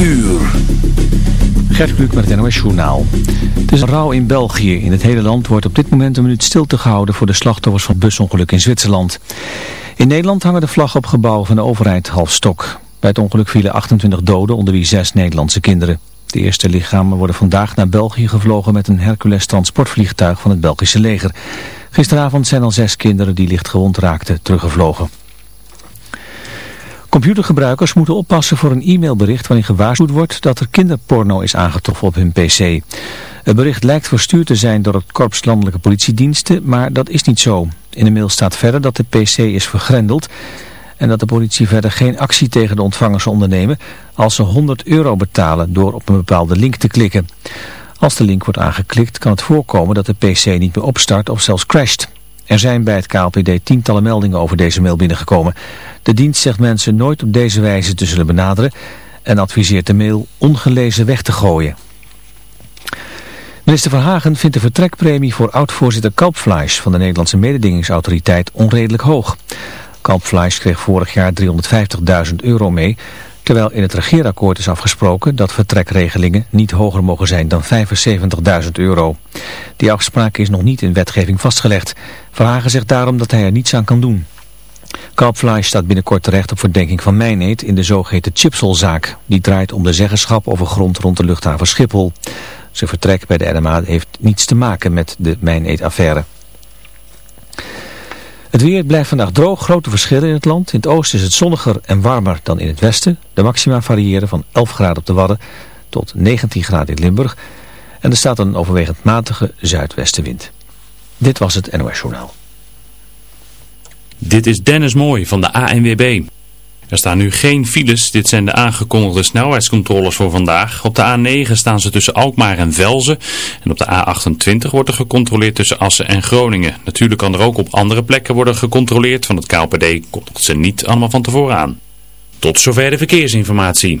uur. Gert met het NOS Journaal. Het is een rouw in België. In het hele land wordt op dit moment een minuut stilte gehouden voor de slachtoffers van busongeluk in Zwitserland. In Nederland hangen de vlag op gebouwen van de overheid half stok. Bij het ongeluk vielen 28 doden, onder wie zes Nederlandse kinderen. De eerste lichamen worden vandaag naar België gevlogen met een Hercules transportvliegtuig van het Belgische leger. Gisteravond zijn al zes kinderen die licht gewond raakten teruggevlogen. Computergebruikers moeten oppassen voor een e-mailbericht waarin gewaarschuwd wordt dat er kinderporno is aangetroffen op hun pc. Het bericht lijkt verstuurd te zijn door het Korps Landelijke Politiediensten, maar dat is niet zo. In de mail staat verder dat de pc is vergrendeld en dat de politie verder geen actie tegen de ontvangers zal ondernemen als ze 100 euro betalen door op een bepaalde link te klikken. Als de link wordt aangeklikt kan het voorkomen dat de pc niet meer opstart of zelfs crasht. Er zijn bij het KLPD tientallen meldingen over deze mail binnengekomen. De dienst zegt mensen nooit op deze wijze te zullen benaderen en adviseert de mail ongelezen weg te gooien. Minister Van Hagen vindt de vertrekpremie voor oud-voorzitter Kalpfleisch van de Nederlandse mededingingsautoriteit onredelijk hoog. Kalpfleisch kreeg vorig jaar 350.000 euro mee, terwijl in het regeerakkoord is afgesproken dat vertrekregelingen niet hoger mogen zijn dan 75.000 euro. Die afspraak is nog niet in wetgeving vastgelegd. Verhagen zegt daarom dat hij er niets aan kan doen. Kalpfleisch staat binnenkort terecht op verdenking van mijneet in de zogeheten Chipsolzaak. Die draait om de zeggenschap over grond rond de luchthaven Schiphol. Zijn vertrek bij de NMA heeft niets te maken met de mijneetaffaire. Het weer blijft vandaag droog, grote verschillen in het land. In het oosten is het zonniger en warmer dan in het westen. De maxima variëren van 11 graden op de Wadden tot 19 graden in Limburg. En er staat een overwegend matige zuidwestenwind. Dit was het NOS Journaal. Dit is Dennis Mooij van de ANWB. Er staan nu geen files. Dit zijn de aangekondigde snelheidscontroles voor vandaag. Op de A9 staan ze tussen Alkmaar en Velzen. En op de A28 wordt er gecontroleerd tussen Assen en Groningen. Natuurlijk kan er ook op andere plekken worden gecontroleerd. Van het KLPD kondigt ze niet allemaal van tevoren aan. Tot zover de verkeersinformatie.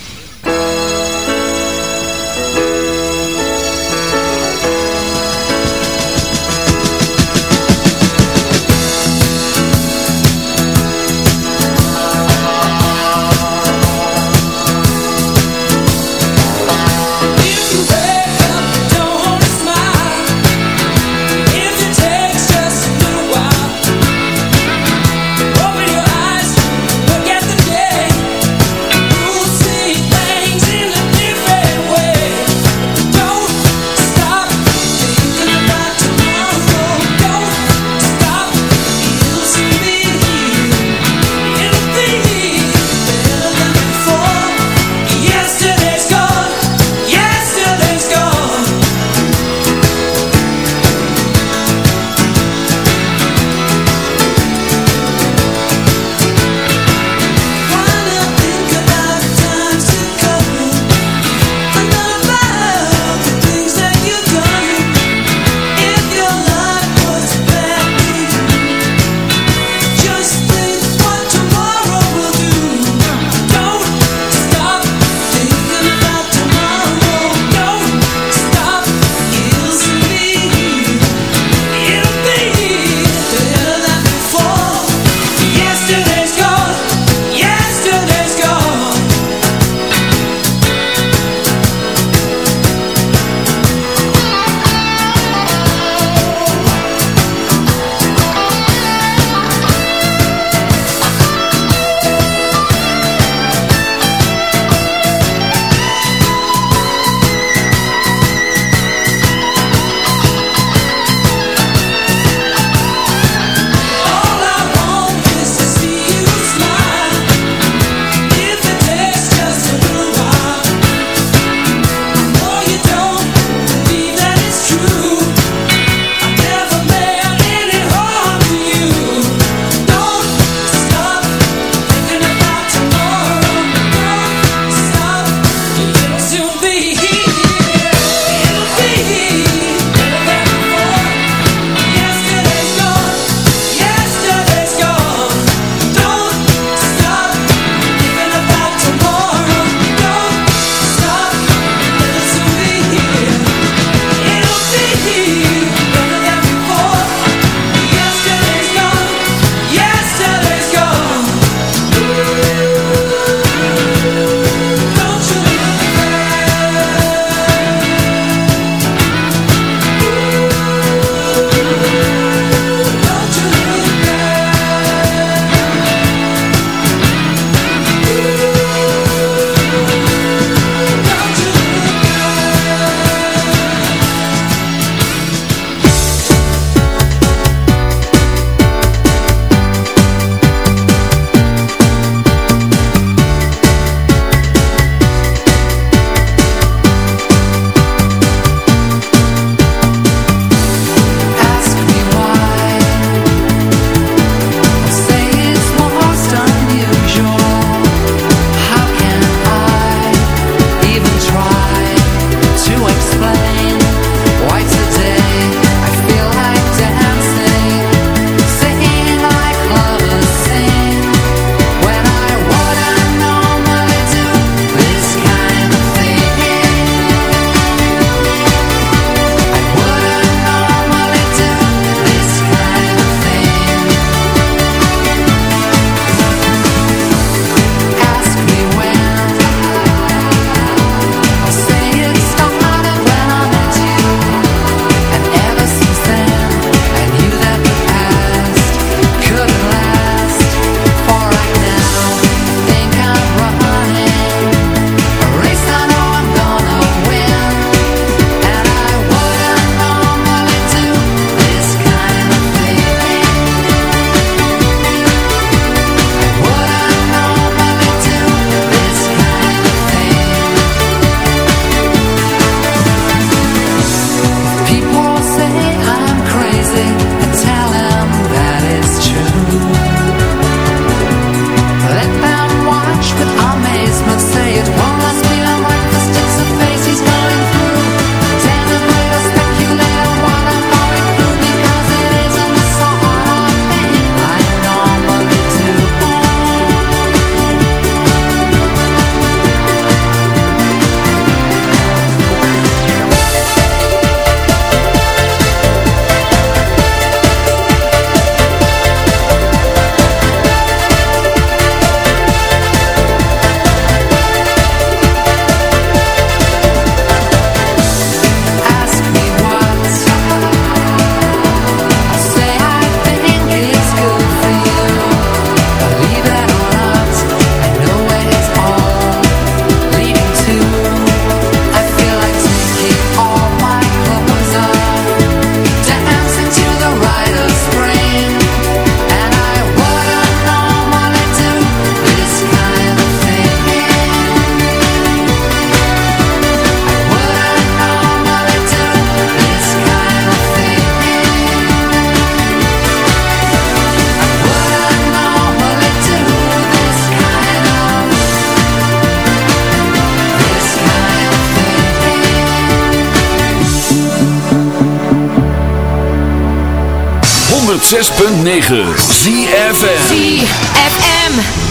106.9 ZFM ZFM.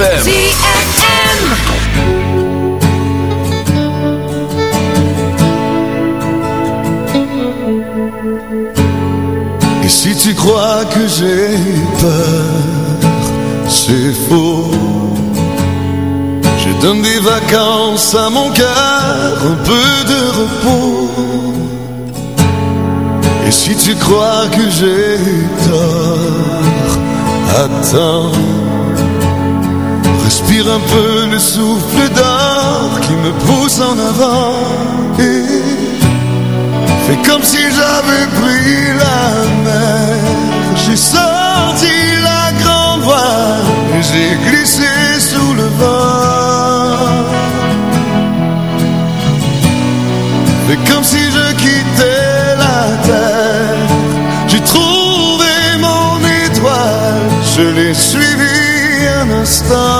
ZFM. ZFM. si tu crois que j'ai peur, c'est faux. Je donne des vacances à mon cœur, un peu de repos. Et si tu crois que j'ai tort, attends un peu le souffle d'or qui me pousse en avant et fait comme si j'avais pris la mer. J'ai sorti la grande voile j'ai glissé sous le vent. Fait comme si je quittais la terre. J'ai trouvé mon étoile, je l'ai suivie un instant.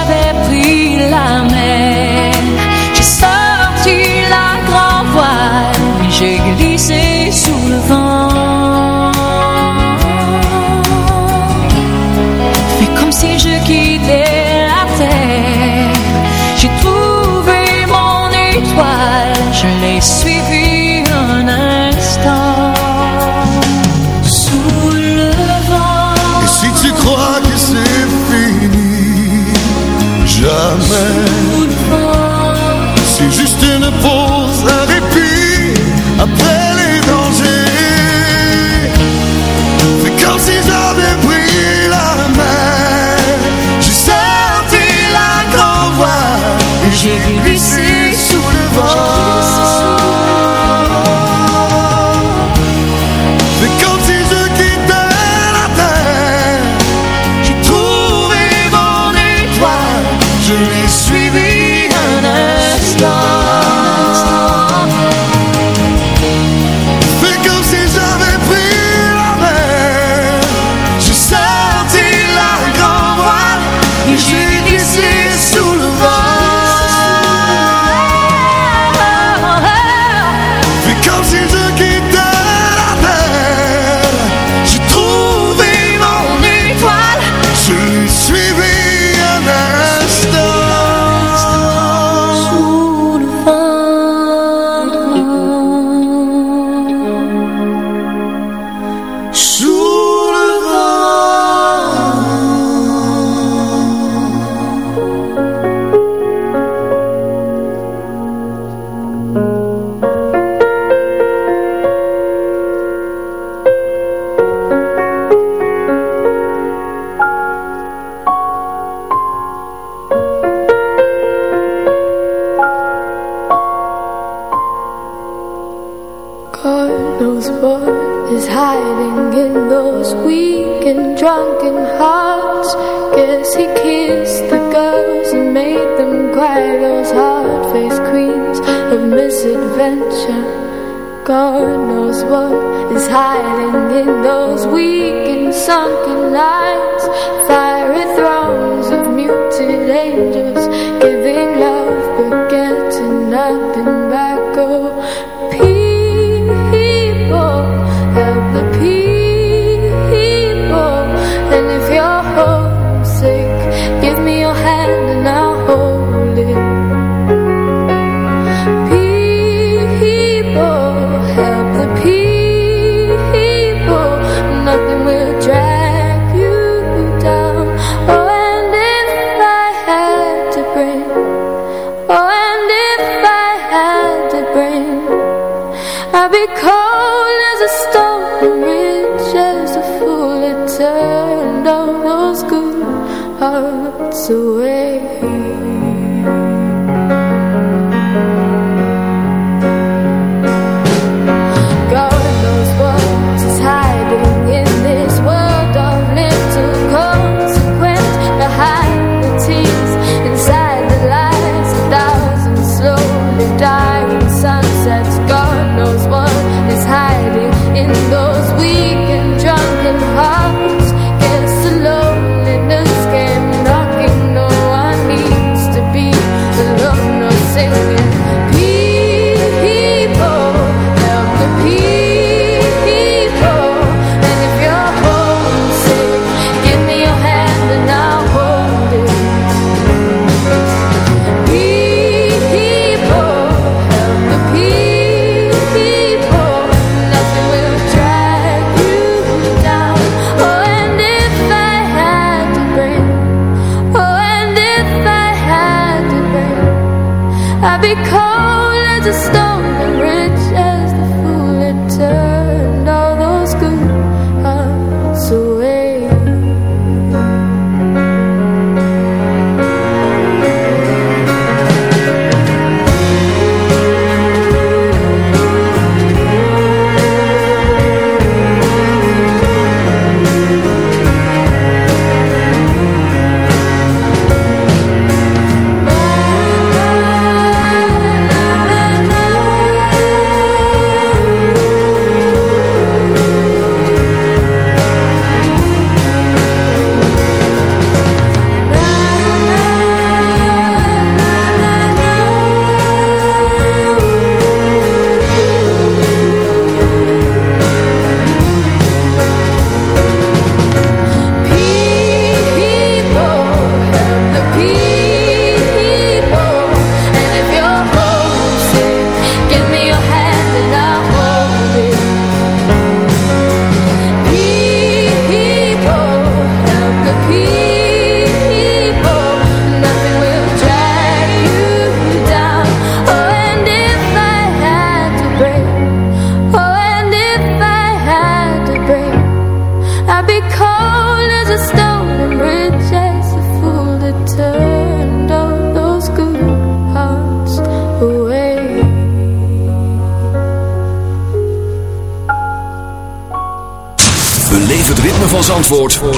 knows what is hiding in those weeks?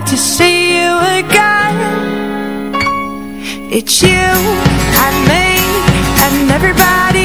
to see you again. It's you and me and everybody.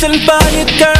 Minsan pangit girl.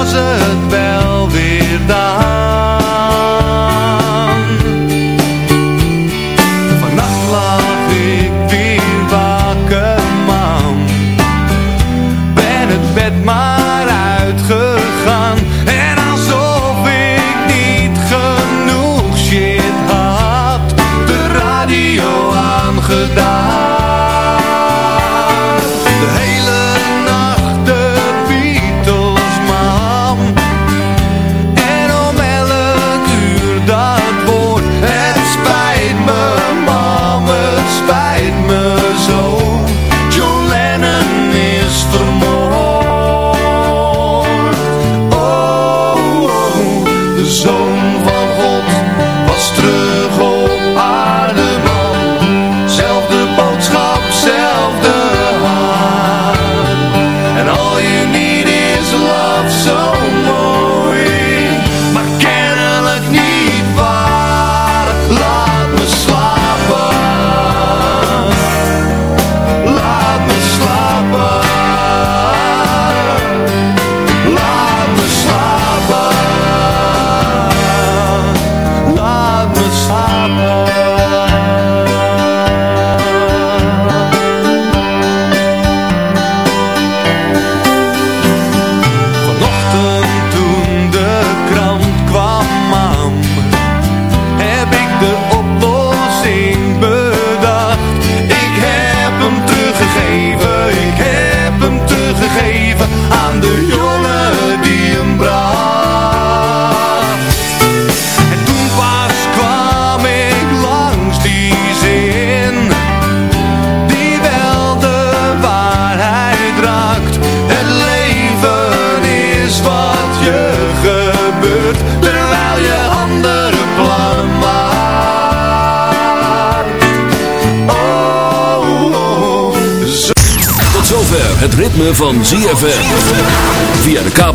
was het wel.